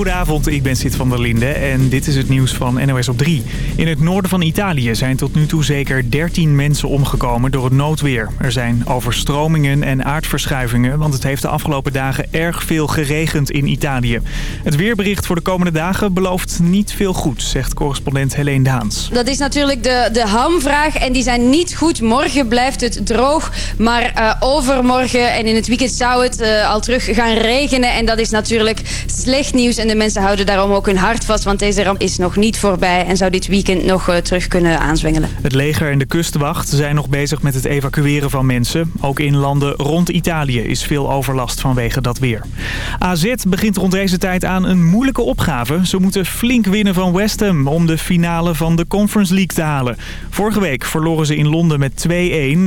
Goedenavond, ik ben Sid van der Linde en dit is het nieuws van NOS op 3. In het noorden van Italië zijn tot nu toe zeker 13 mensen omgekomen door het noodweer. Er zijn overstromingen en aardverschuivingen, want het heeft de afgelopen dagen erg veel geregend in Italië. Het weerbericht voor de komende dagen belooft niet veel goed, zegt correspondent Helene Daans. Dat is natuurlijk de, de hamvraag en die zijn niet goed. Morgen blijft het droog, maar uh, overmorgen en in het weekend zou het uh, al terug gaan regenen. En dat is natuurlijk slecht nieuws de mensen houden daarom ook hun hart vast, want deze ramp is nog niet voorbij en zou dit weekend nog uh, terug kunnen aanzwengelen. Het leger en de kustwacht zijn nog bezig met het evacueren van mensen. Ook in landen rond Italië is veel overlast vanwege dat weer. AZ begint rond deze tijd aan een moeilijke opgave. Ze moeten flink winnen van West Ham om de finale van de Conference League te halen. Vorige week verloren ze in Londen met 2-1,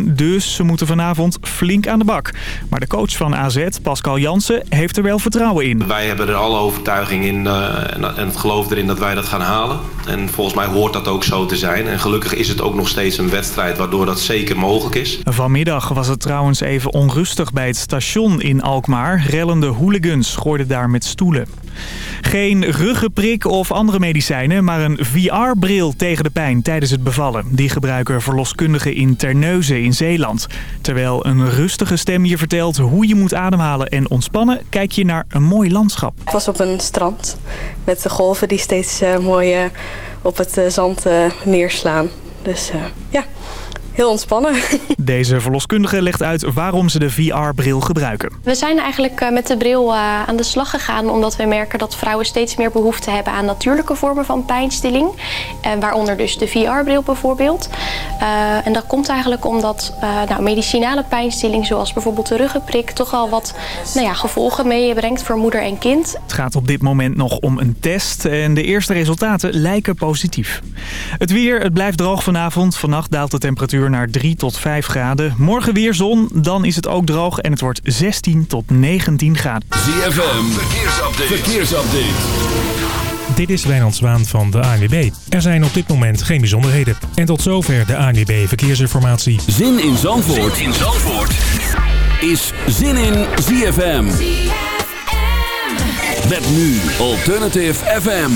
dus ze moeten vanavond flink aan de bak. Maar de coach van AZ, Pascal Jansen, heeft er wel vertrouwen in. Wij hebben er alle overtuiging in uh, en het geloof erin dat wij dat gaan halen. En volgens mij hoort dat ook zo te zijn. En gelukkig is het ook nog steeds een wedstrijd waardoor dat zeker mogelijk is. Vanmiddag was het trouwens even onrustig bij het station in Alkmaar. Rellende hooligans gooiden daar met stoelen. Geen ruggenprik of andere medicijnen, maar een VR-bril tegen de pijn tijdens het bevallen. Die gebruiken verloskundigen in Terneuzen in Zeeland. Terwijl een rustige stem je vertelt hoe je moet ademhalen en ontspannen, kijk je naar een mooi landschap. Ik was op een strand met de golven die steeds uh, mooi uh, op het uh, zand neerslaan. Dus ja, heel ontspannen. Deze verloskundige legt uit waarom ze de VR-bril gebruiken. We zijn eigenlijk met de bril aan de slag gegaan omdat we merken dat vrouwen steeds meer behoefte hebben aan natuurlijke vormen van pijnstilling. En waaronder dus de VR-bril bijvoorbeeld. En dat komt eigenlijk omdat nou, medicinale pijnstilling zoals bijvoorbeeld de ruggenprik toch al wat nou ja, gevolgen meebrengt voor moeder en kind. Het gaat op dit moment nog om een test en de eerste resultaten lijken positief. Het weer, het blijft droog vanavond. Vannacht daalt de temperatuur naar 3 tot 5 graden. Morgen weer zon, dan is het ook droog en het wordt 16 tot 19 graden. ZFM, verkeersupdate. verkeersupdate. Dit is Wijnand Zwaan van de ANWB. Er zijn op dit moment geen bijzonderheden. En tot zover de ANWB Verkeersinformatie. Zin in Zandvoort, zin in Zandvoort. is Zin in ZFM. ZFM. Met nu Alternative FM.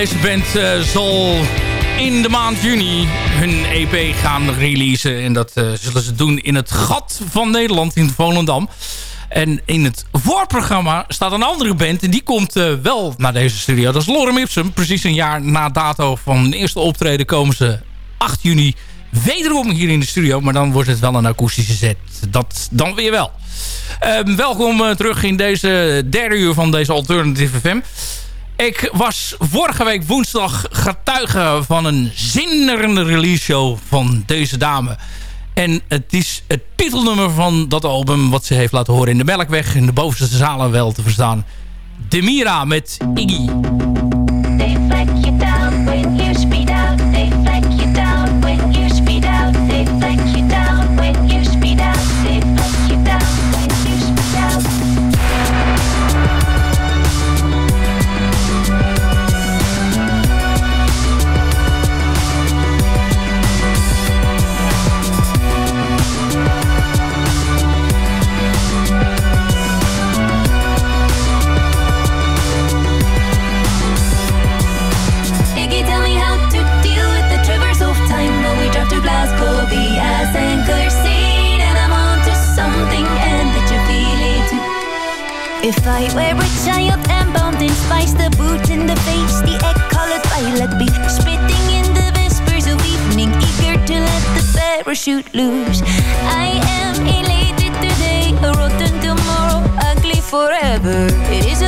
Deze band zal in de maand juni hun EP gaan releasen. En dat zullen ze doen in het gat van Nederland in Volendam. En in het voorprogramma staat een andere band. En die komt wel naar deze studio. Dat is Lorem Ipsum. Precies een jaar na dato van hun eerste optreden komen ze 8 juni wederom hier in de studio. Maar dan wordt het wel een akoestische set. Dat dan weer wel. Ehm, welkom terug in deze derde uur van deze Alternative FM. Ik was vorige week woensdag getuige van een zinderende release show van deze dame. En het is het titelnummer van dat album wat ze heeft laten horen in de Melkweg. In de bovenste zalen wel te verstaan. Demira met Iggy. If I were a child and bound in spice, the boot in the face, the egg-colored violet be spitting in the whispers of evening, eager to let the parachute loose. I am elated today, a rotten tomorrow, ugly forever. It is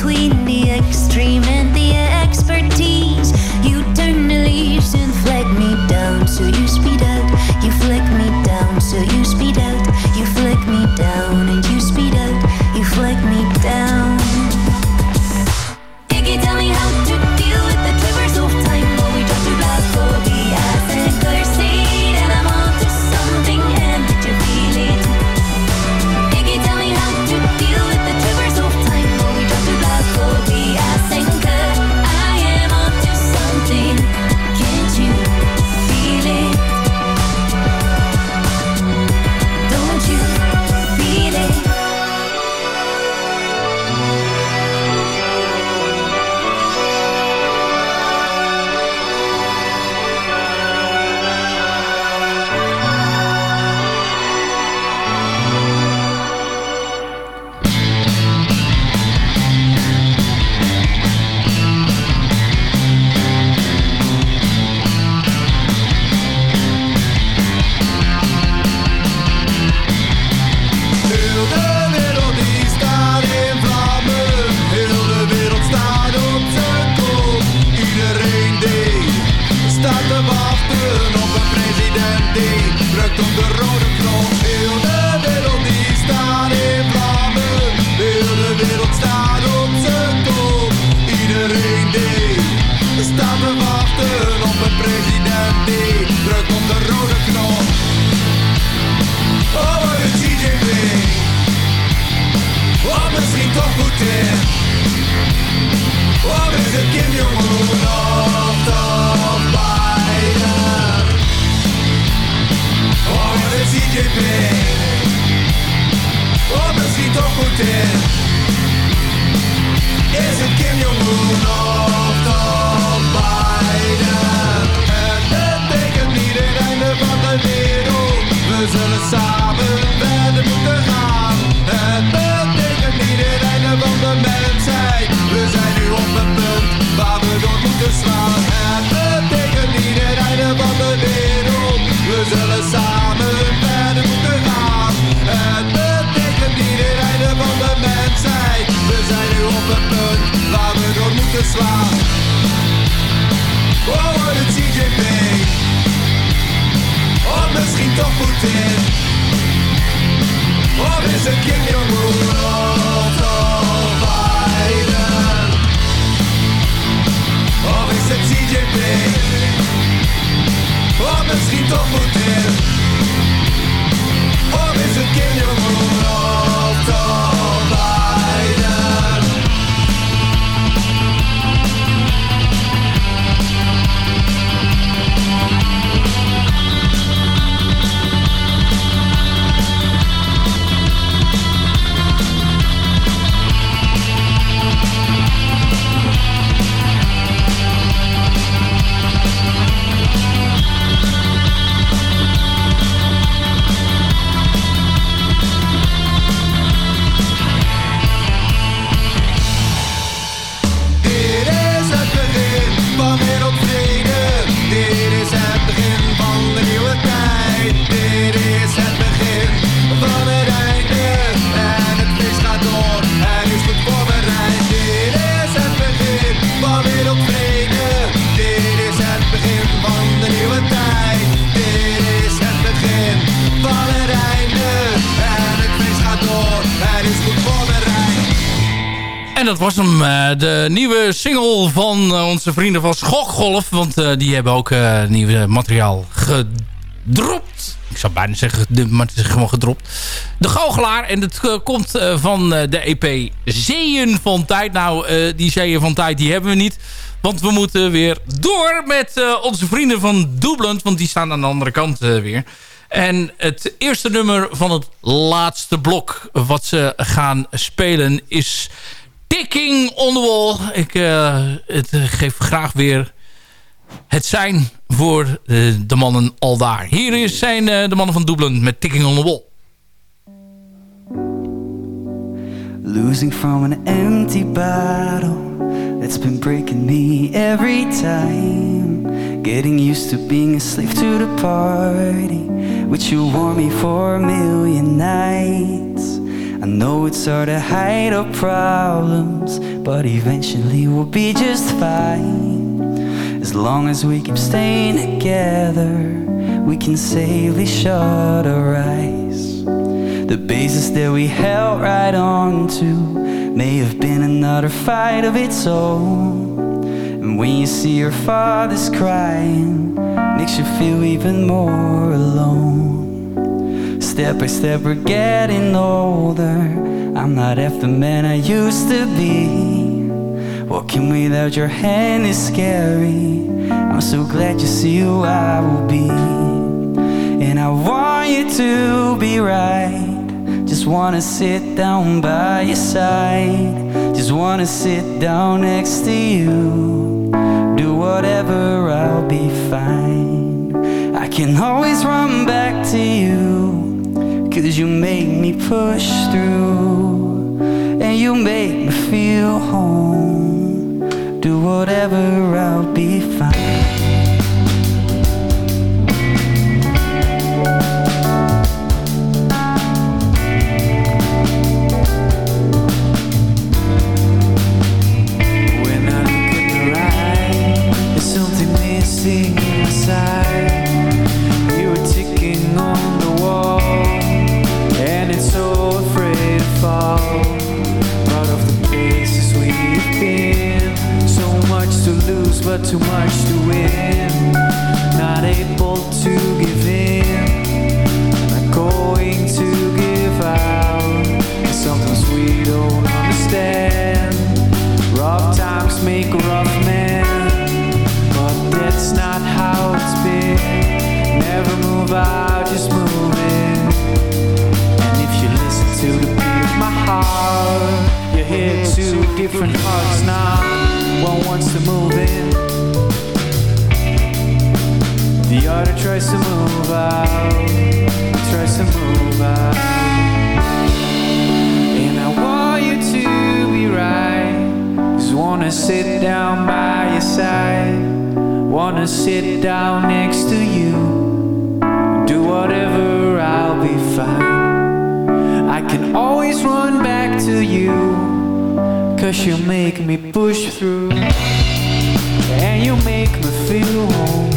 between Of misschien toch Poetin? Of En dat was hem, eh, de nieuwe single van eh, onze vrienden van Schokgolf. Want eh, die hebben ook nieuw materiaal gedropt. Ik zou bijna zeggen, maar het is gewoon gedropt. De Goochelaar. En dat komt van de EP Zeeën van Tijd. Nou, die Zeeën van Tijd die hebben we niet. Want we moeten weer door met onze vrienden van Dublin. Want die staan aan de andere kant weer. En het eerste nummer van het laatste blok wat ze gaan spelen is Ticking on the Wall. Ik eh, het, eh, geef graag weer het zijn voor eh, de mannen al daar. Hier is zijn de mannen van Dublin met Ticking on the Wall. Losing from an empty battle that's been breaking me every time. Getting used to being a slave to the party, which you wore me for a million nights. I know it's hard to hide our problems, but eventually we'll be just fine. As long as we keep staying together, we can safely shut our eyes. The basis that we held right on to may have been another fight of its own. And when you see your father's crying, makes you feel even more alone. Step by step, we're getting older. I'm not half the man I used to be. Walking without your hand is scary. I'm so glad you see who I will be. And I want you to be right. Just wanna sit down by your side. Just wanna sit down next to you. Do whatever, I'll be fine. I can always run back to you. Cause you make me push through. And you make me feel home. Do whatever, I'll be fine. Man, but that's not how it's been. Never move out, just move in. And if you listen to the beat of my heart, you hear two different hearts now. One wants to move in, the other tries to move out, tries to move out. Wanna sit down by your side. Wanna sit down next to you. Do whatever, I'll be fine. I can always run back to you. Cause you make me push through And you make me feel home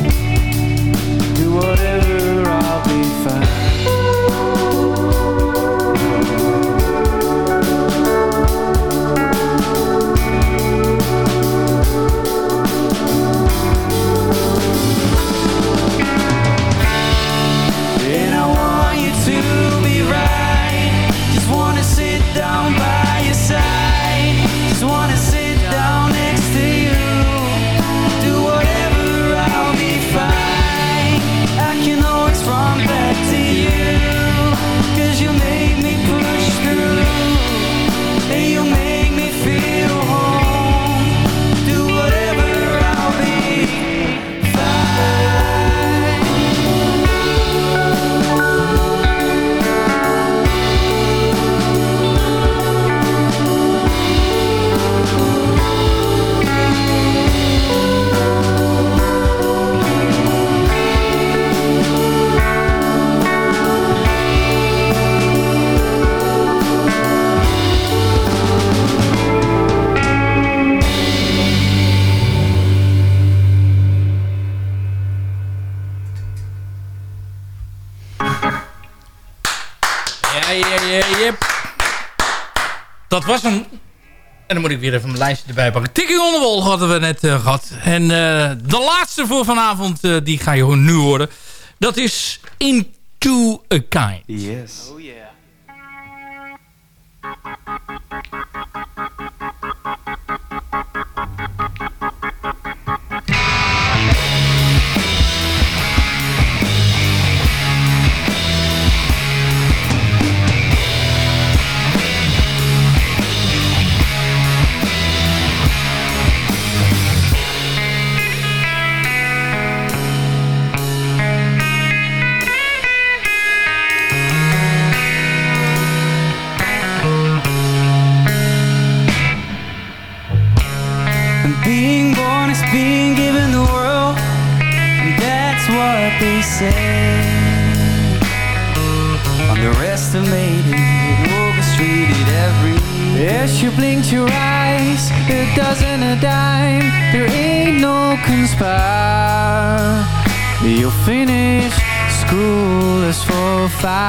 ik weer even mijn lijstje erbij pakken. Ticking on the hadden we net eh, gehad. En eh, de laatste voor vanavond, eh, die ga je nu horen. Dat is Into a Kind. Yes.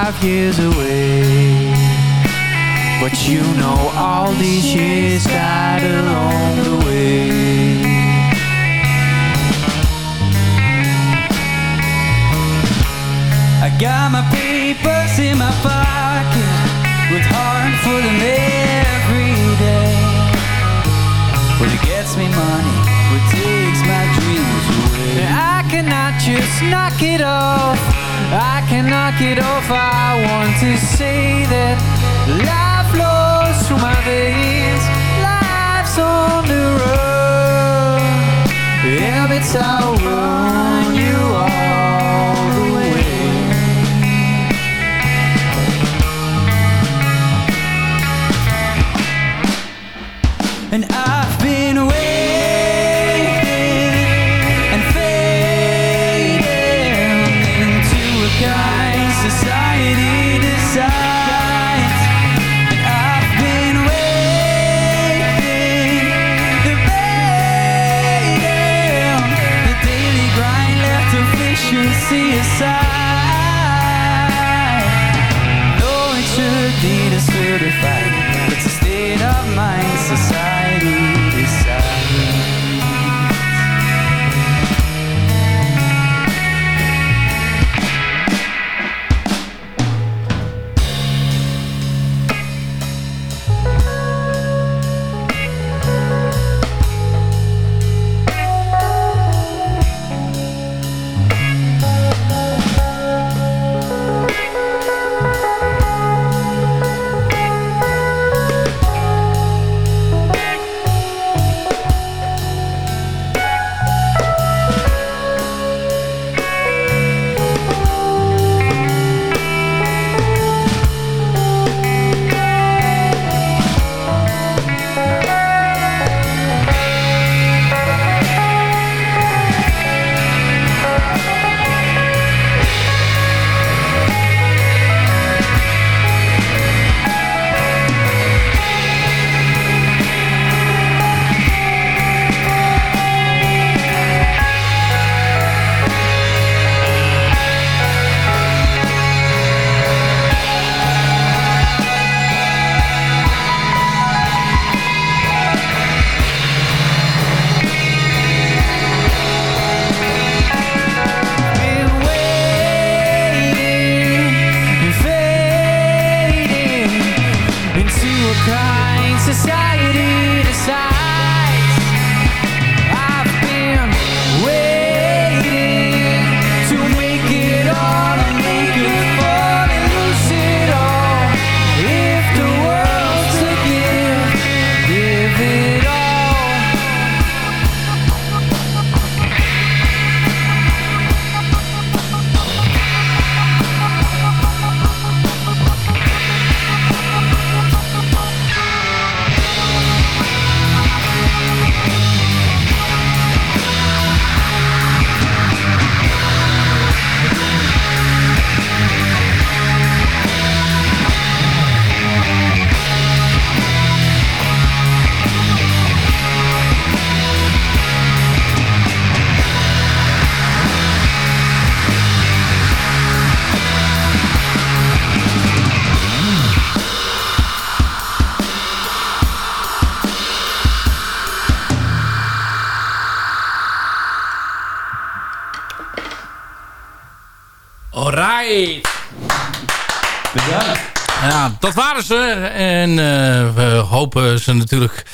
Five years away. But you know all these years died along the way. I got my papers in my pocket With hard for them every day. Well it gets me money But takes my dreams away. I cannot just knock it off I can knock it off I want to say that Life flows through my veins Life's on the road Habits I'll run you need is certified En uh, we hopen ze natuurlijk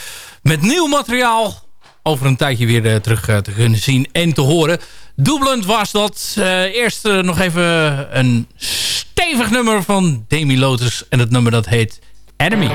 met nieuw materiaal over een tijdje weer uh, terug uh, te kunnen zien en te horen. Dublend was dat. eerst nog even een stevig nummer van Demi Lotus. En het nummer dat heet Enemy.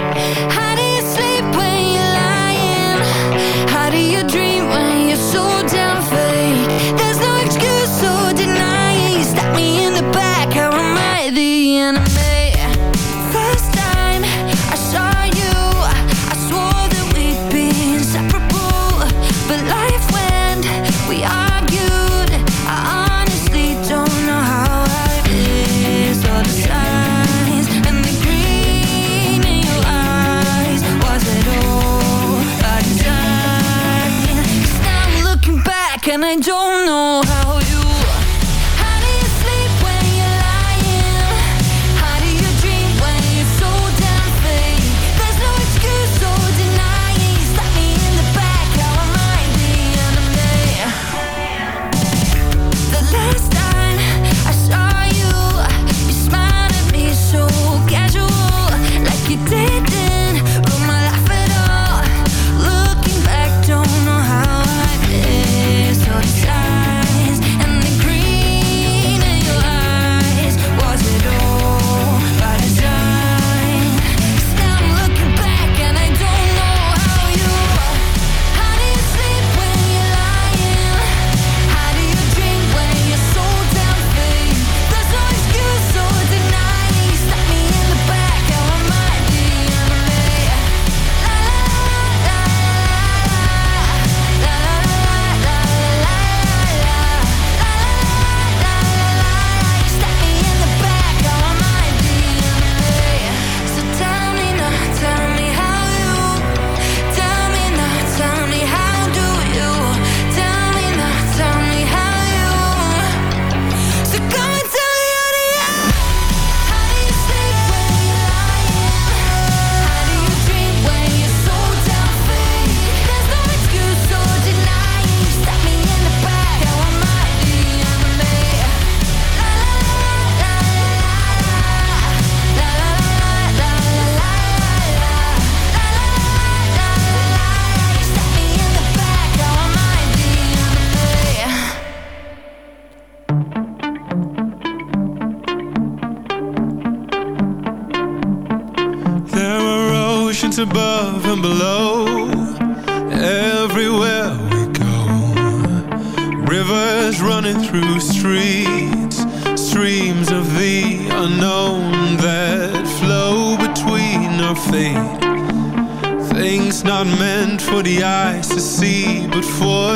Rivers running through streets Streams of the unknown that flow between our feet Things not meant for the eyes to see But for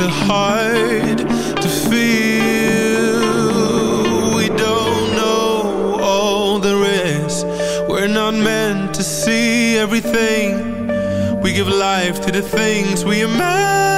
the heart to feel. We don't know all there is. We're not meant to see everything. We give life to the things we imagine.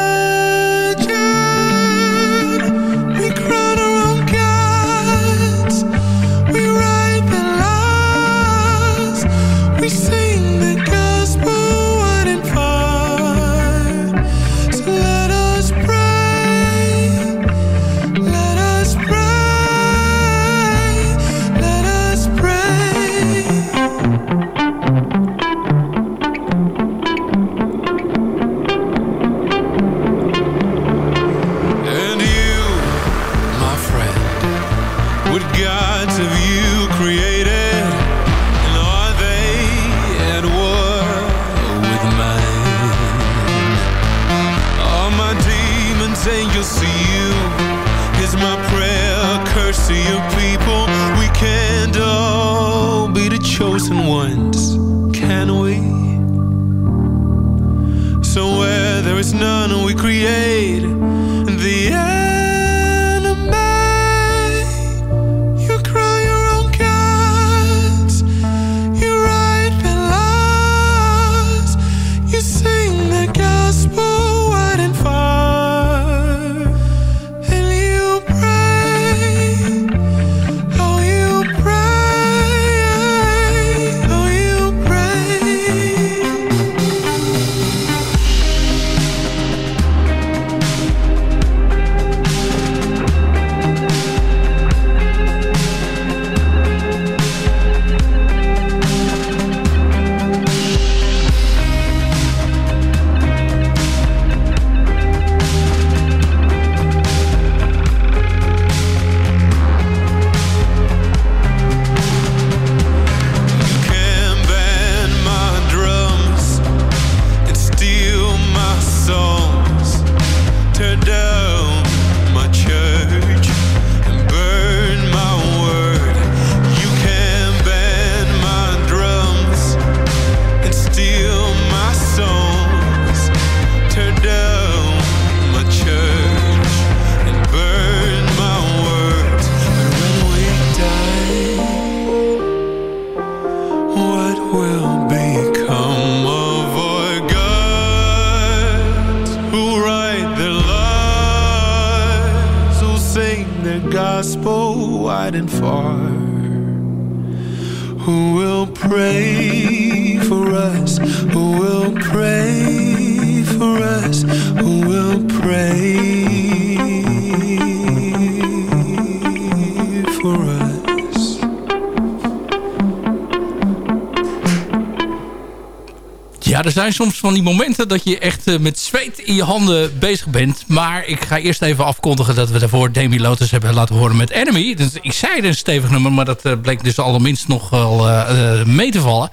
Zijn soms van die momenten dat je echt eh, met zweet in je handen bezig bent. Maar ik ga eerst even afkondigen dat we daarvoor Demi Lotus hebben laten horen met Enemy. Dus ik zei een stevig nummer, maar dat eh, bleek dus allerminst nog wel eh, mee te vallen.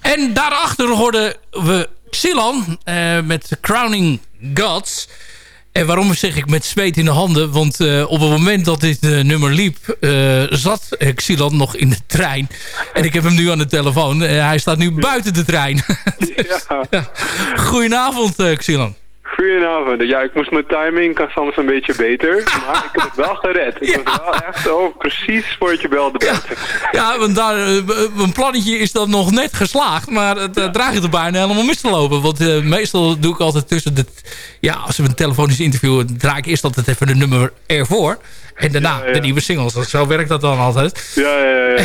En daarachter hoorden we Xilon eh, met Crowning Gods. En waarom zeg ik met zweet in de handen? Want eh, op het moment dat dit eh, nummer liep, eh, zat Xilon nog in de trein. En ik heb hem nu aan de telefoon. Hij staat nu buiten de trein. Ja, Goedenavond, Xilon. Goedenavond. Ja, ik moest mijn timing kan soms een beetje beter, maar ik heb het wel gered. Ik was wel echt oh, precies voor je belde buiten. Ja, want daar, eh, mijn plannetje is dan nog net geslaagd. Maar het uh, draagt er bijna helemaal mis te lopen. Want eh, meestal doe ik altijd tussen de... Ja, als we een telefonisch interview... draai ik eerst altijd even de nummer ervoor. En daarna Ja, ja. de nieuwe singles. Zo werkt dat dan altijd. Ja, ja, ja.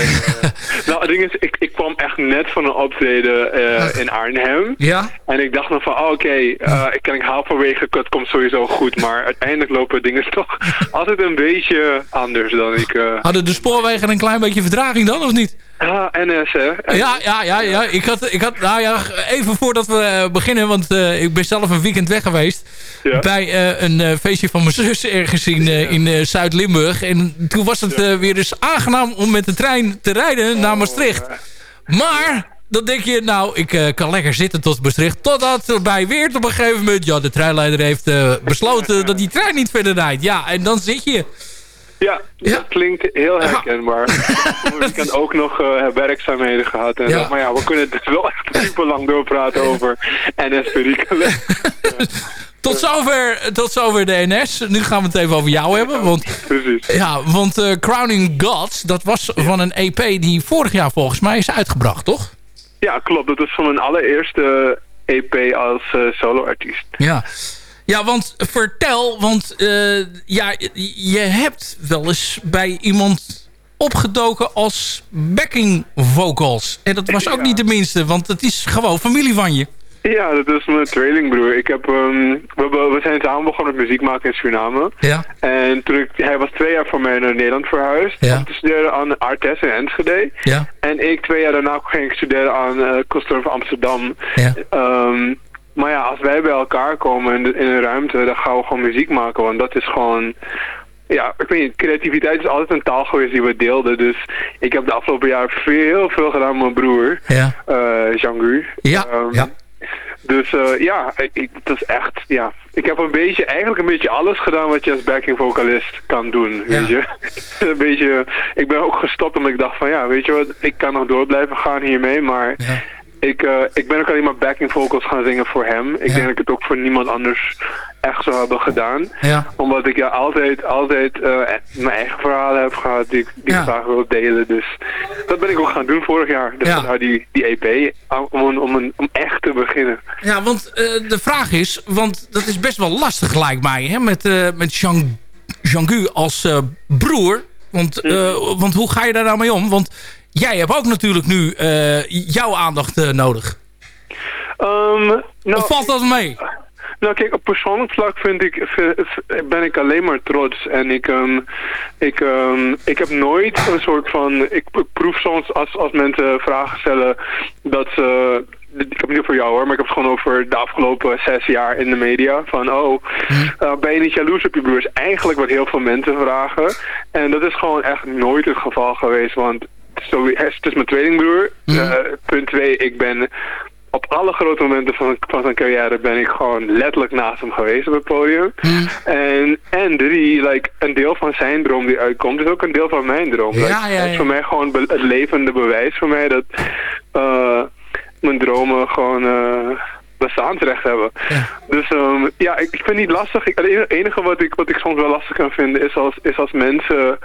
nou, het ding is, ik, ik kwam echt net van een optreden eh, in Arnhem. Ja? En ik dacht nog van, oh, oké, eh, ik kan ik halverwege, het komt sowieso goed. Maar uiteindelijk lopen dingen toch altijd een beetje anders dan ik... eh Hadden de spoorwegen een klein beetje vertraging dan, of niet? Ah, NS, hè? Ja, ja, ja, ja. Ik had, ik had, nou ja, even voordat we eh, beginnen, want eh, ik ben zelf een weekend weg geweest. Ja. Bij eh, een feestje van mijn zus ergens in, in Zuid-Limburg. En toen was het weer eens aangenaam om met de trein te rijden naar Maastricht. Maar dan denk je, nou, ik kan lekker zitten tot Maastricht. Totdat er bij Weert op een gegeven moment... Ja, de treinleider heeft besloten dat die trein niet verder rijdt. Ja, en dan zit je... Ja, dat klinkt heel herkenbaar. Ik heb ook nog eh, werkzaamheden gehad. En Ja. Maar ja, we kunnen dus wel echt super lang doorpraten over NS-perikelen. Tot zover, tot zover de NS. Nu gaan we het even over jou hebben. Want, Precies. Ja, want eh, Crowning Gods, dat was van een EP die vorig jaar volgens mij is uitgebracht, toch? Ja, klopt. Dat is van mijn allereerste EP als eh, solo-artiest. Ja. Ja, want vertel, want eh, ja, je hebt wel eens bij iemand opgedoken als backing vocals. En dat was ook niet de minste, want het is gewoon familie van je. Ja, dat is mijn tweelingbroer. Ik heb, ehm, we, zijn samen begonnen met muziek maken in Suriname. Ja. En toen ik, hij was twee jaar voor mij naar Nederland verhuisd. Ja. Om te studeren aan Artes in Enschede. Ja. En ik twee jaar daarna ging ik studeren aan uh, Amsterdam. Ja. Ehm, maar ja, als wij bij elkaar komen in, de- in een ruimte, dan gaan we gewoon muziek maken. Want dat is gewoon... Ja, ik weet niet, creativiteit is altijd een taal geweest die we deelden. Dus ik heb de afgelopen jaar veel, heel veel gedaan met mijn broer, Ja. eh Jean-Gu. Ja, Ehm, ja. Dus eh, ja, ik, dat is echt, ja. Ik heb een beetje, eigenlijk een beetje alles gedaan wat je als backing vocalist kan doen, weet je. een beetje, ik ben ook gestopt omdat ik dacht van ja, weet je wat, ik kan nog door blijven gaan hiermee, maar ik, eh, ik ben ook alleen maar backing vocals gaan zingen voor hem. Ik Ja. denk dat ik het ook voor niemand anders echt zou hebben gedaan. Ja. Omdat ik ja altijd, altijd eh, mijn eigen verhalen heb gehad die, ik- die Ja. ik graag wil delen. Dus dat ben ik ook gaan doen vorig jaar. Dus Ja. die, die EP, om, een- om, een, om echt te beginnen. Ja, want eh, de vraag is, want dat is best wel lastig lijkt mij, hè, met, met Jean, Jean-Gu als broer. Want, eh, want hoe ga je daar nou mee om? Want jij hebt ook natuurlijk nu eh, jouw aandacht eh, nodig. Ehm, nou, of valt dat mee? Nou kijk, op persoonlijk vlak vind ik, ben ik alleen maar trots. En ik, ehm, ik, ehm, ik heb nooit een soort van... Ik proef soms als, als mensen vragen stellen dat ze... Ik heb het niet voor jou hoor, maar ik heb het gewoon over de afgelopen zes jaar in de media. Van, oh, eh, ben je niet jaloers op je broers? Eigenlijk wat heel veel mensen vragen. En dat is gewoon echt nooit het geval geweest, want... Zo, het is mijn tweelingbroer. Eh, punt twee, ik ben op alle grote momenten van, van zijn carrière ben ik gewoon letterlijk naast hem geweest op het podium. En, en drie, like, een deel van zijn droom die uitkomt is ook een deel van mijn droom. Ja, Like, ja, Het is voor mij gewoon het levende bewijs voor mij dat eh, mijn dromen gewoon eh, bestaansrecht hebben. Dus ehm, ja, ik, ik vind het niet lastig. Ik, het enige wat ik, wat ik soms wel lastig kan vinden is als, is als mensen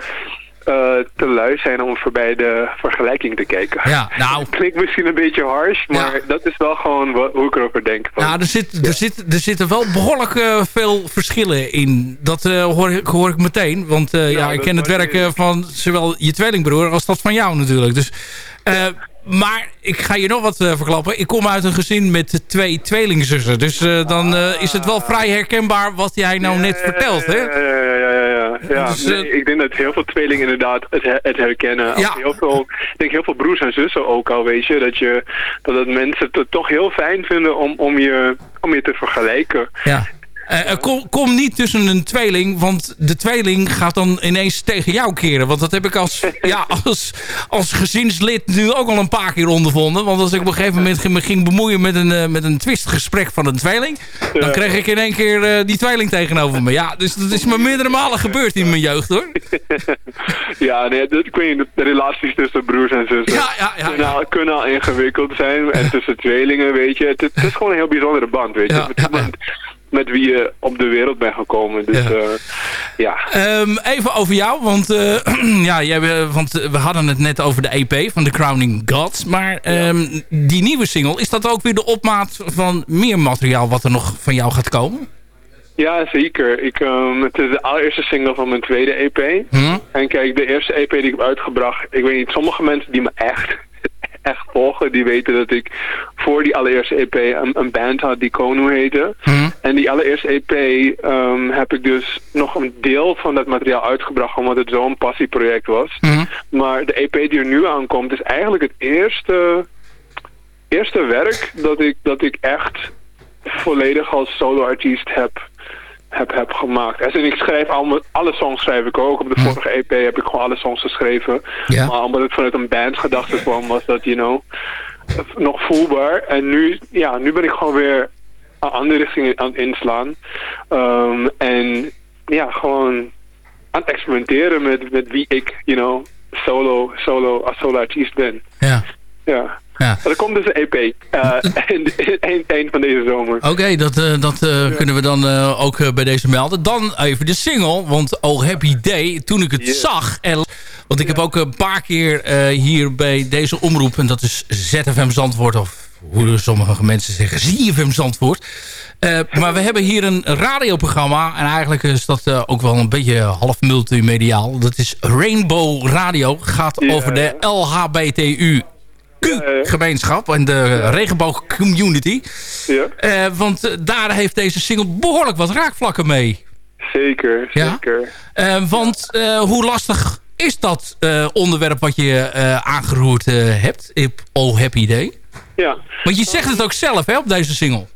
te lui zijn om voorbij de vergelijking te kijken. Ja, nou... Klinkt misschien een beetje harsh, maar dat is wel gewoon wat, hoe ik erover denk. Van, Nou, er, zit, er, zit, er zitten wel behoorlijk eh, veel verschillen in. Dat eh, hoor, ik, hoor ik meteen. Want eh, ja, ik ken het werk eh, van zowel je tweelingbroer als dat van jou natuurlijk. Dus, eh, maar ik ga je nog wat eh, verklappen. Ik kom uit een gezin met twee tweelingzussen. Dus eh, dan eh, is het wel vrij herkenbaar wat jij nou net vertelt. Hè? Ja, ja, ja, ja, ja. ja. Dus, nee, ik denk dat heel veel tweelingen inderdaad het, het herkennen. Ja. Ja. Heel veel, ik denk heel veel broers en zussen ook al, weet je. Dat, je, dat het mensen het toch heel fijn vinden om, om, je, om je te vergelijken. Ja. Eh, eh, kom, kom niet tussen een tweeling, want de tweeling gaat dan ineens tegen jou keren. Want dat heb ik als, ja, als, als gezinslid nu ook al een paar keer ondervonden. Want als ik op een gegeven moment me ging bemoeien met een, eh, met een twistgesprek van een tweeling... dan kreeg ik in één keer die tweeling tegenover me. Ja, dus dat is me meerdere malen gebeurd in mijn jeugd, hoor. ja, nee, dat, ik weet niet, de relaties tussen broers en zussen Ja, ja, ja, kunnen, al, kunnen al ingewikkeld zijn. En tussen tweelingen, weet je. Het, het is gewoon een heel bijzondere band, weet je. Met, wie je op de wereld bent gekomen. Dus ja. ja. Ehm, even over jou, want, eh, ja, jij, eh, want we hadden het net over de EP van The Crowning Gods. Maar ehm, die nieuwe single, is dat ook weer de opmaat van meer materiaal wat er nog van jou gaat komen? Ja, zeker. Ik, um, het is de allereerste single van mijn tweede EP. Hm? En kijk, de eerste EP die ik heb uitgebracht... Ik weet niet, sommige mensen die me echt, echt volgen... die weten dat ik voor die allereerste EP een, een band had die Kono heette. Hm? En die allereerste EP um, heb ik dus nog een deel van dat materiaal uitgebracht... omdat het zo'n passieproject was. Hm? Maar de EP die er nu aankomt is eigenlijk het eerste, eerste werk... dat ik, dat ik echt volledig als solo-artiest heb heb, heb gemaakt. En ik schrijf allemaal, alle songs schrijf ik ook. Op de vorige EP heb ik gewoon alle songs geschreven. Maar omdat het vanuit een band gedachte kwam, was dat, you know, nog voelbaar. En nu, ja, nu ben ik gewoon weer andere richting aan inslaan. Um, en ja, gewoon aan het experimenteren met, met wie ik, you know, solo, solo, als solo artiest ben. Ja. Ja. Ja. Er komt dus een EP. Uh, eind, eind van deze zomer. Oké, okay, dat, uh, dat uh, ja. kunnen we dan ook bij deze melden. Dan even de single, want Oh Happy Day, toen ik het zag... En, want ik heb ook een paar keer hier bij deze omroep... en dat is ZFM Zandvoort, of hoe sommige mensen zeggen, ZFM Zandvoort... maar we hebben hier een radioprogramma. En eigenlijk is dat uh, ook wel een beetje half multimediaal. Dat is Rainbow Radio. Gaat over de LHBTU gemeenschap en de regenboog community. Ja. Uh, want uh, daar heeft deze single behoorlijk wat raakvlakken mee. Zeker, ja? zeker. Uh, want hoe lastig is dat onderwerp wat je aangeroerd hebt op Oh Happy Day? Ja. Want je zegt het ook zelf hè, op deze single.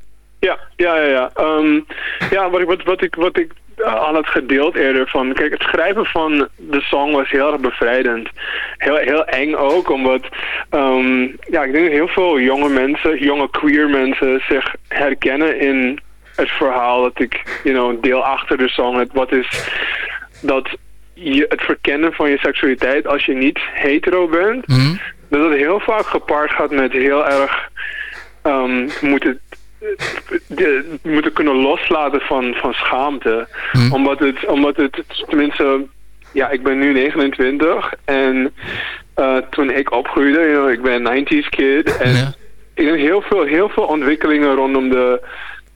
Ja, ja, ja. Ja, um, ja wat, ik, wat, wat ik, wat ik aan het gedeeld eerder van... Kijk, het schrijven van de song was heel erg bevrijdend. Heel, heel eng ook, omdat... Um, ja, ik denk dat heel veel jonge mensen, jonge queer mensen... zich herkennen in het verhaal dat ik, you know, deel achter de song. Het, wat is dat je het verkennen van je seksualiteit als je niet hetero bent... Mm. Dat het heel vaak gepaard gaat met heel erg... Um, moeten de, moeten kunnen loslaten van, van schaamte. Hm. Omdat, het, omdat het, tenminste, ja, ik ben nu 29 en uh, toen ik opgroeide, you know, ik ben een 90s kid en ja. ik denk heel veel, heel veel ontwikkelingen rondom de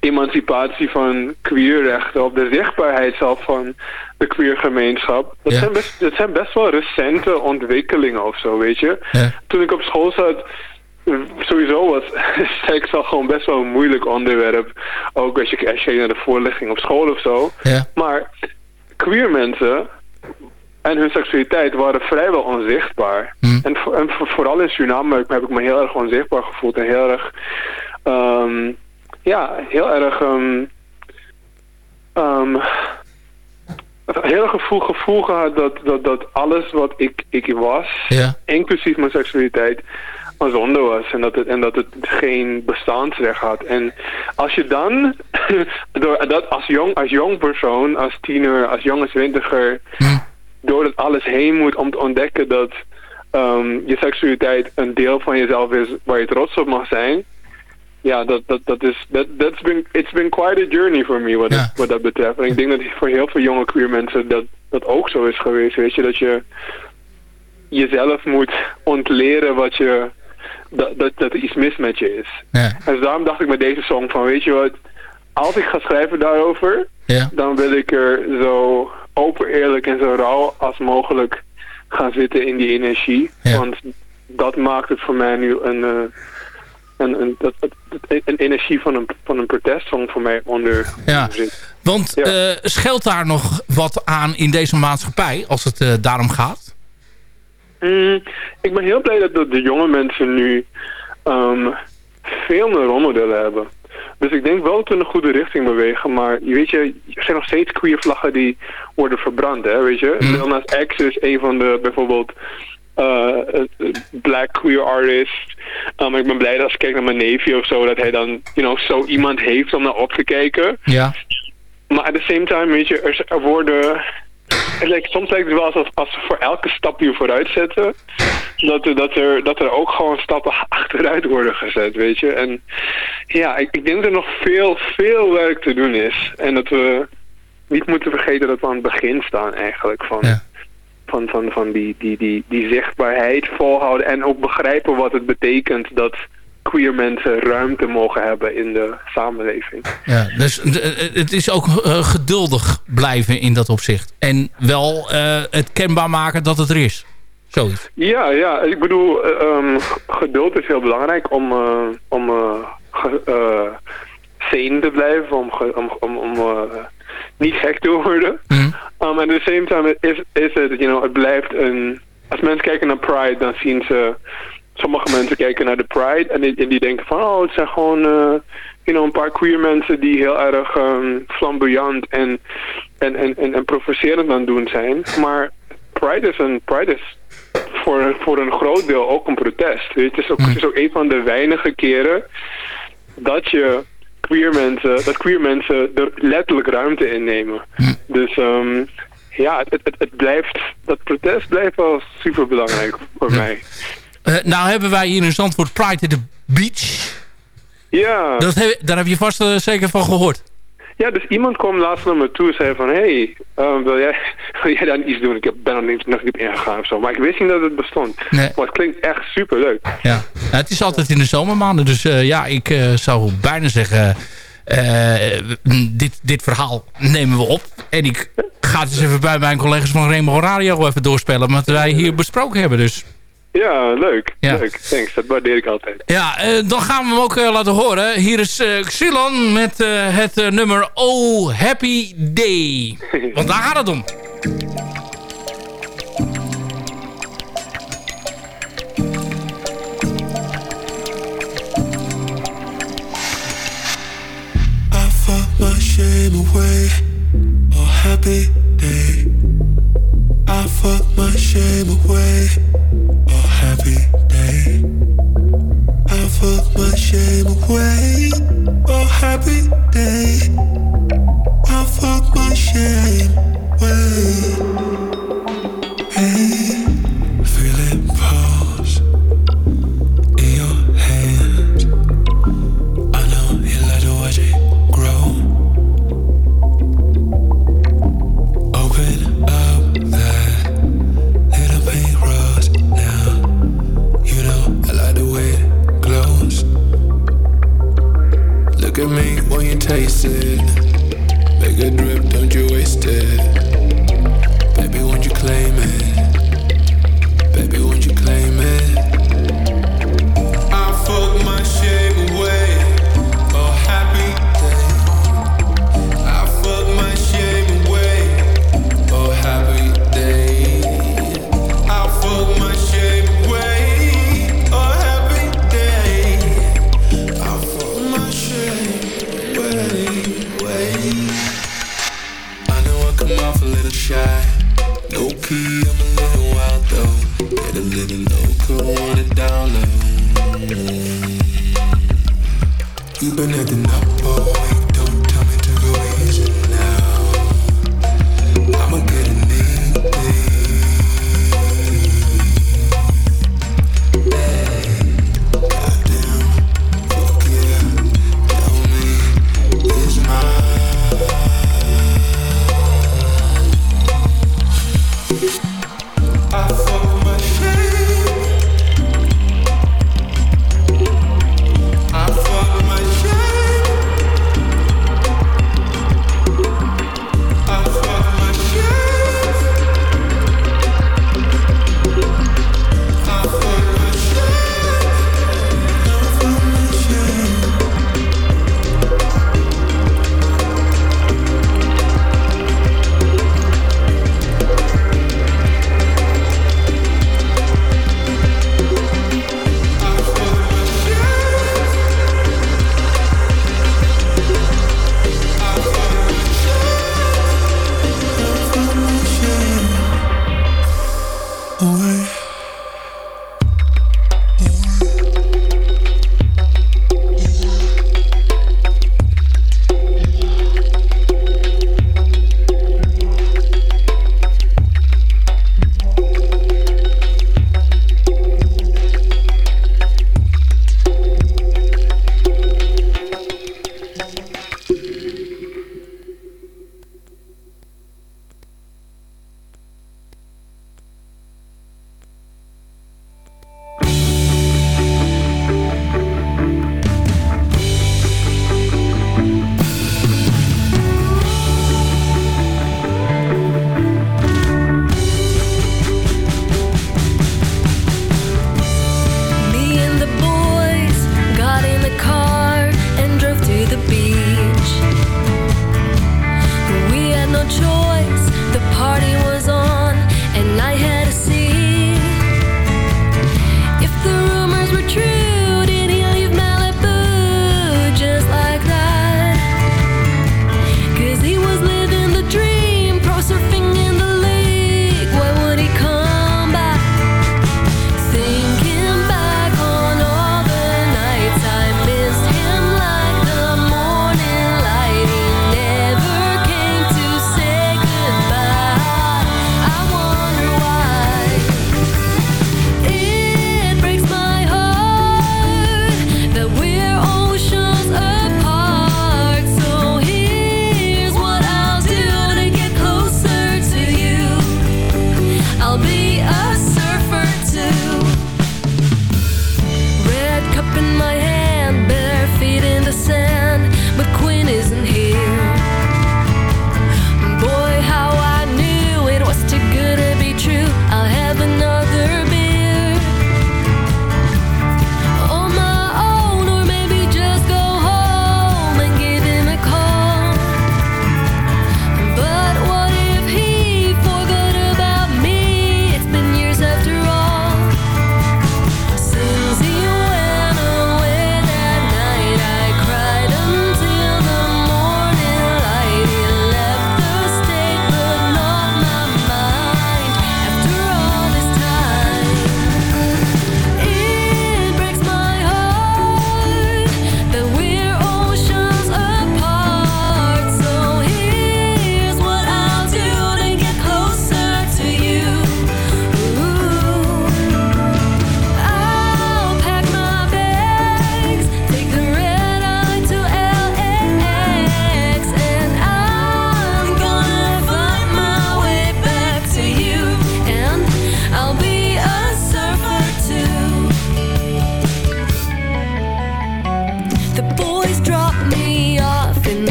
emancipatie van queerrechten, of de zichtbaarheid zelf van de queer gemeenschap. Dat, ja. zijn best, dat zijn best wel recente ontwikkelingen of zo, weet je. Ja. Toen ik op school zat, sowieso was seks al gewoon best wel een moeilijk onderwerp. Ook als je, als je naar de voorlichting op school of zo. Ja. Maar queer mensen en hun seksualiteit waren vrijwel onzichtbaar. Hm. En, en vooral in Suriname heb ik me heel erg onzichtbaar gevoeld. En heel erg... Um, ja, heel erg... Um, um, heel erg gevoel, gevoel gehad dat, dat, dat alles wat ik, ik was, ja. inclusief mijn seksualiteit, een zonde was en dat het, en dat het geen bestaansrecht had. En als je dan, door dat als jong, als jong persoon, als tiener, als jonge twintiger, hm. door dat alles heen moet om te ontdekken dat um, je seksualiteit een deel van jezelf is waar je trots op mag zijn. Ja, dat, dat, dat is, that, that's been, it's been quite a journey for me wat, ja. dat, wat dat betreft. En ik denk dat voor heel veel jonge queer mensen dat dat ook zo is geweest. Weet je, dat je jezelf moet ontleren wat je, dat, dat, dat er iets mis met je is. Ja. En dus daarom dacht ik met deze song van, weet je wat, als ik ga schrijven daarover, Ja. dan wil ik er zo open, eerlijk en zo rauw als mogelijk gaan zitten in die energie. Want dat maakt het voor mij nu een, eh, een, een, dat, dat- dat- een energie van een, van een protestsong voor mij onder, Ja. zit. Want eh, scheelt daar nog wat aan in deze maatschappij als het eh, daarom gaat? Mm, ik ben heel blij dat de, de jonge mensen nu ehm, veel meer rolmodellen hebben. Dus ik denk wel dat we in een goede richting bewegen. Maar je weet je, er zijn nog steeds queer vlaggen die worden verbrand, hè, weet je. Lil Nas X is een van de bijvoorbeeld black queer artists. Um, ik ben blij dat als ik kijk naar mijn neefje of zo, dat hij dan, you know, zo iemand heeft om naar op te kijken. Ja. Maar at the same time, weet je, er, er worden... Het lijkt, soms lijkt het wel alsof als we voor elke stap die we vooruit zetten... Dat er, dat, er, dat er ook gewoon stappen achteruit worden gezet, weet je. En ja, ik, ik denk dat er nog veel, veel werk te doen is. En dat we niet moeten vergeten dat we aan het begin staan eigenlijk van... Van, van, van die, die, die, die zichtbaarheid volhouden en ook begrijpen wat het betekent dat queer mensen ruimte mogen hebben in de samenleving. Ja, dus eh, het is ook eh, geduldig blijven in dat opzicht. En wel eh, het kenbaar maken dat het er is. Zoiets. Ja, ja. Ik bedoel, eh, ehm, geduld is heel belangrijk om, eh, om eh, ge- eh, te blijven, om, ge- om, om, eh, niet gek te worden. Um, en at the same time is, is het, you know, het blijft een... Als mensen kijken naar Pride, dan zien ze... Sommige mensen kijken naar de Pride en die, en die denken van... Oh, het zijn gewoon eh, you know, een paar queer mensen die heel erg ehm, flamboyant en, en, en, en, en provocerend aan het doen zijn. Maar Pride is, een, Pride is voor, voor een groot deel ook een protest. Weet je, Het, is ook, het is ook een van de weinige keren dat je queer mensen, dat queer mensen er letterlijk ruimte innemen. Dus ehm, ja, het, het, het blijft, dat protest blijft wel super belangrijk voor mij. Eh, nou hebben wij hier in Zandvoort Pride at the Beach. Ja. Dat heb, daar heb je vast eh, zeker van gehoord. Ja, dus iemand kwam laatst naar me toe en zei van... Hey, ehm, wil, jij, wil jij daar iets doen? Ik heb, ben er niet, nog niet ingegaan of zo. Maar ik wist niet dat het bestond. Nee. Maar het klinkt echt super leuk. Ja. Het is altijd in de zomermaanden. Dus eh, ja, ik eh, zou bijna zeggen... eh, dit, dit verhaal nemen we op. En ik ga het eens even bij mijn collega's van Rainbow Radio even doorspellen. Wat wij hier besproken hebben. Dus Ja, leuk. Ja. Leuk. Thanks, dat waardeer ik altijd. ja, eh, dan gaan we hem ook eh, laten horen. Hier is Xylon met het nummer Oh Happy Day. Want daar gaat het om. I fuck my shame away. Oh, happy fuck my shame away. Oh, happy day. I fuck my shame away. Oh, happy day. I fuck my shame away. Look at me when you taste it. Make it drip, don't you waste it. Baby, won't you claim it?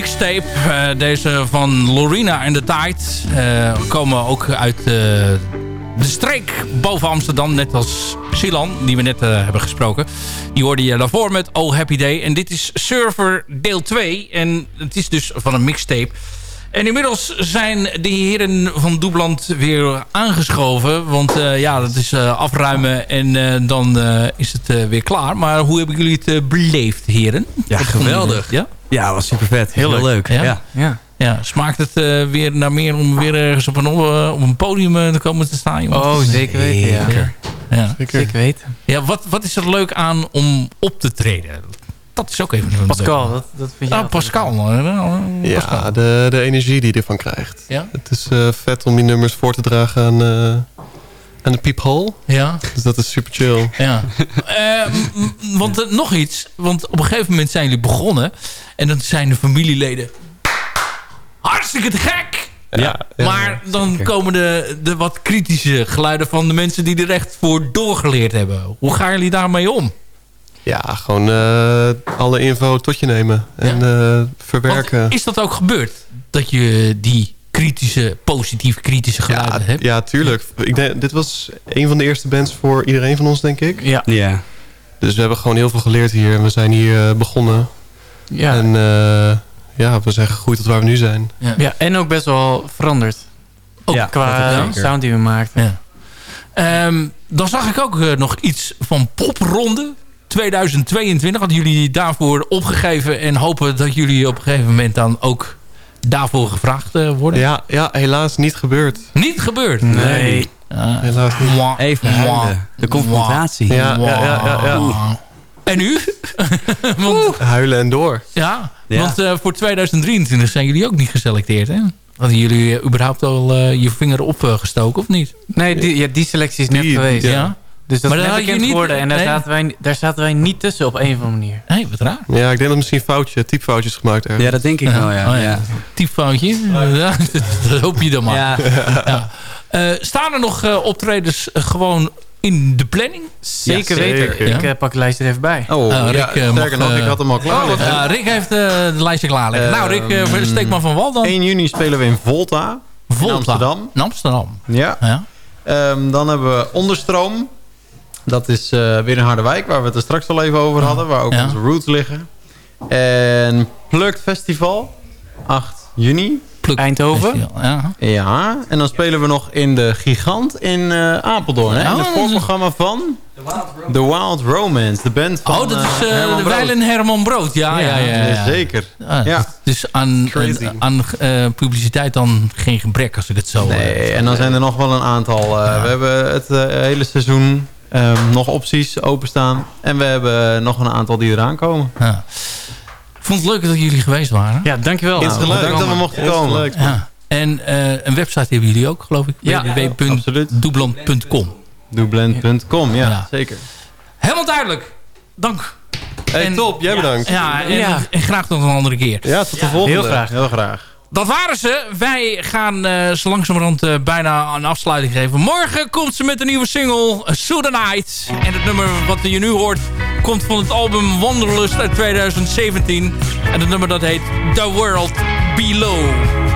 Mixtape. eh, deze van Lorena en de Tide. eh, komen ook uit eh, de streek boven Amsterdam. Net als Silan, die we net hebben gesproken. Die hoorde je daarvoor met Oh Happy Day. En dit is Server deel 2. En het is dus van een mixtape. En inmiddels zijn de heren van Doebland weer aangeschoven. Want ja, dat is afruimen en dan is het weer klaar. Maar hoe hebben jullie het beleefd, heren? Ja, geweldig. Ja? Ja, was super vet. Heel, Heel leuk. leuk. Ja. Ja? Ja. Smaakt het eh, weer naar meer om weer ergens op een, eh, op een podium eh, te komen te staan? jongens? Oh, zeker weten, ja. Zeker. Ja. Zeker weten. Ja, wat, wat is er leuk aan om op te treden? Dat is ook even een Pascal, dat, dat vind je Ah, altijd- Pascal. eh, Pascal. Ja, de, de energie die je ervan krijgt. Ja? Het is eh, vet om die nummers voor te dragen aan, aan de peephole. Ja. Dus dat is super chill. Ja. Eh, want eh, nog iets. Want op een gegeven moment zijn jullie begonnen. En dan zijn de familieleden... Hartstikke te gek! Ja, maar dan komen de, de wat kritische geluiden van de mensen die er echt voor doorgeleerd hebben. Hoe gaan jullie daarmee om? Ja, gewoon eh, alle info tot je nemen. En verwerken. Is dat ook gebeurd? Dat je die kritische, positief kritische geluiden hebt? Ja, tuurlijk. Ik denk, dit was een van de eerste bands voor iedereen van ons, denk ik. Ja. Ja. Dus we hebben gewoon heel veel geleerd hier. En we zijn hier eh, begonnen. Ja. En eh, ja, we zijn gegroeid tot waar we nu zijn. Ja. en ook best wel veranderd. Ook Ja, qua zeker. sound die we maakten. Ja. Ehm, dan zag ik ook eh, nog iets van popronde 2022. Hadden jullie daarvoor opgegeven en hopen dat jullie op een gegeven moment dan ook daarvoor gevraagd eh, worden? Ja, ja, helaas niet gebeurd. Niet gebeurd? Nee. Ah. Helaas niet. Mwah. Even huilen. De confrontatie. Ja, ja, ja, ja, ja. En nu? Want, Huilen en door. ja, Ja. want eh, voor 2023 zijn jullie ook niet geselecteerd, hè? Hadden jullie eh, überhaupt al eh, je vinger opgestoken of niet? Nee, die, ja, die selectie is net Die- geweest. Ja. Dus dat Maar is bekend niet- geworden. En daar, nee. zaten wij, daar zaten wij niet tussen op een of andere manier. Hé, wat raar. Ja, ik denk dat misschien een foutje, typfoutjes gemaakt ergens. Ja, dat denk ik wel, ja. Oh, ja. ja. Typfoutje. Ja, dat hoop je dan maar. Ja. Ja. Eh, staan er nog eh, optredens eh, gewoon in de planning? Zeker Ja, weten. Ik pak de lijst er even bij. Oh, Ah, Rick, ja, sterker mag, nog, ik had hem al klaar liggen. Ja, Rick heeft eh, de lijstje klaar liggen. nou Rick, eh, Ehm, steek maar van wal dan. 1 juni spelen we in Volta. Volta. In Amsterdam. In Amsterdam. Ja. Ja. Ehm, dan hebben we Onderstroom. Dat is eh, weer in Harderwijk, waar we het er straks al even over hadden. Waar ook Ja. onze roots liggen. En Plukt Festival. 8 juni. Pluk Eindhoven. Festival, Ja. Ja, en dan spelen we nog in de Gigant in eh, Apeldoorn. Hè? In het is- voorprogramma van The Wild Romance. De band van Oh, dat is eh, Herman de Brood. Wijlen Herman Brood. Ja, ja, ja. ja, ja. Zeker. Ja. Dus aan, aan, aan, eh, publiciteit dan geen gebrek als ik het zo... Nee, en dan zijn er nog wel een aantal. eh, We hebben het hele seizoen ehm, nog opties openstaan. En we hebben nog een aantal die eraan komen. ja. Ik vond het leuk dat jullie geweest waren. Ja, dankjewel. Nou, bedankt dat we mochten komen. Ja. En eh, een website hebben jullie ook, geloof ik. Ja, www.doebland.com Doeblend.com, ja, Ja. zeker. Helemaal duidelijk. Dank. Hey, top. Jij bedankt. Ja, en, Ja. en graag tot een andere keer. Ja, tot de volgende. Heel graag, heel graag. Dat waren ze. Wij gaan eh zo langzamerhand eh, bijna een afsluiting geven. Morgen komt ze met een nieuwe single, uh, Night. En het nummer wat je nu hoort komt van het album Wanderlust uit 2017. En het nummer dat heet The World Below.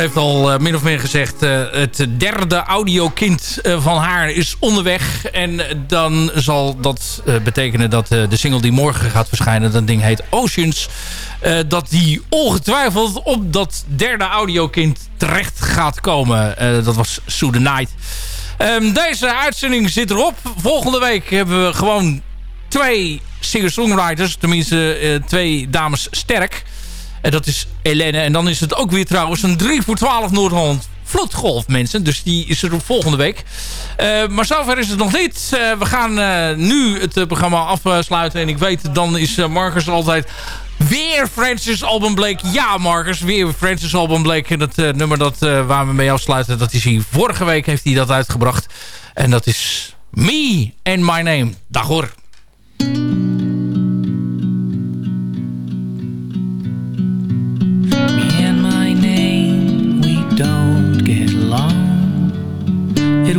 Heeft al eh, min of meer gezegd... eh, het derde audiokind eh, van haar is onderweg. En dan zal dat betekenen dat de single die morgen gaat verschijnen... dat ding heet Oceans... dat die ongetwijfeld op dat derde audiokind terecht gaat komen. Dat was Sue the Night. Ehm, deze uitzending zit erop. Volgende week hebben we gewoon twee singer-songwriters. Tenminste, twee dames sterk. En dat is Helene. En dan is het ook weer trouwens een 3 voor 12 Noord-Holland vloedgolf, mensen. Dus die is er volgende week. Eh, maar zover is het nog niet. Eh, we gaan eh, nu het programma afsluiten. En ik weet, dan is Marcus altijd... Weer Francis Alban Blake. Ja, Marcus, weer Francis Alban Blake. En dat nummer dat, waar we mee afsluiten, dat is hij vorige week heeft hij dat uitgebracht. En dat is Me and My Name. Dag hoor.